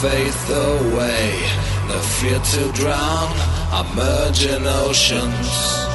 faith away, the fear to drown, I merge in oceans.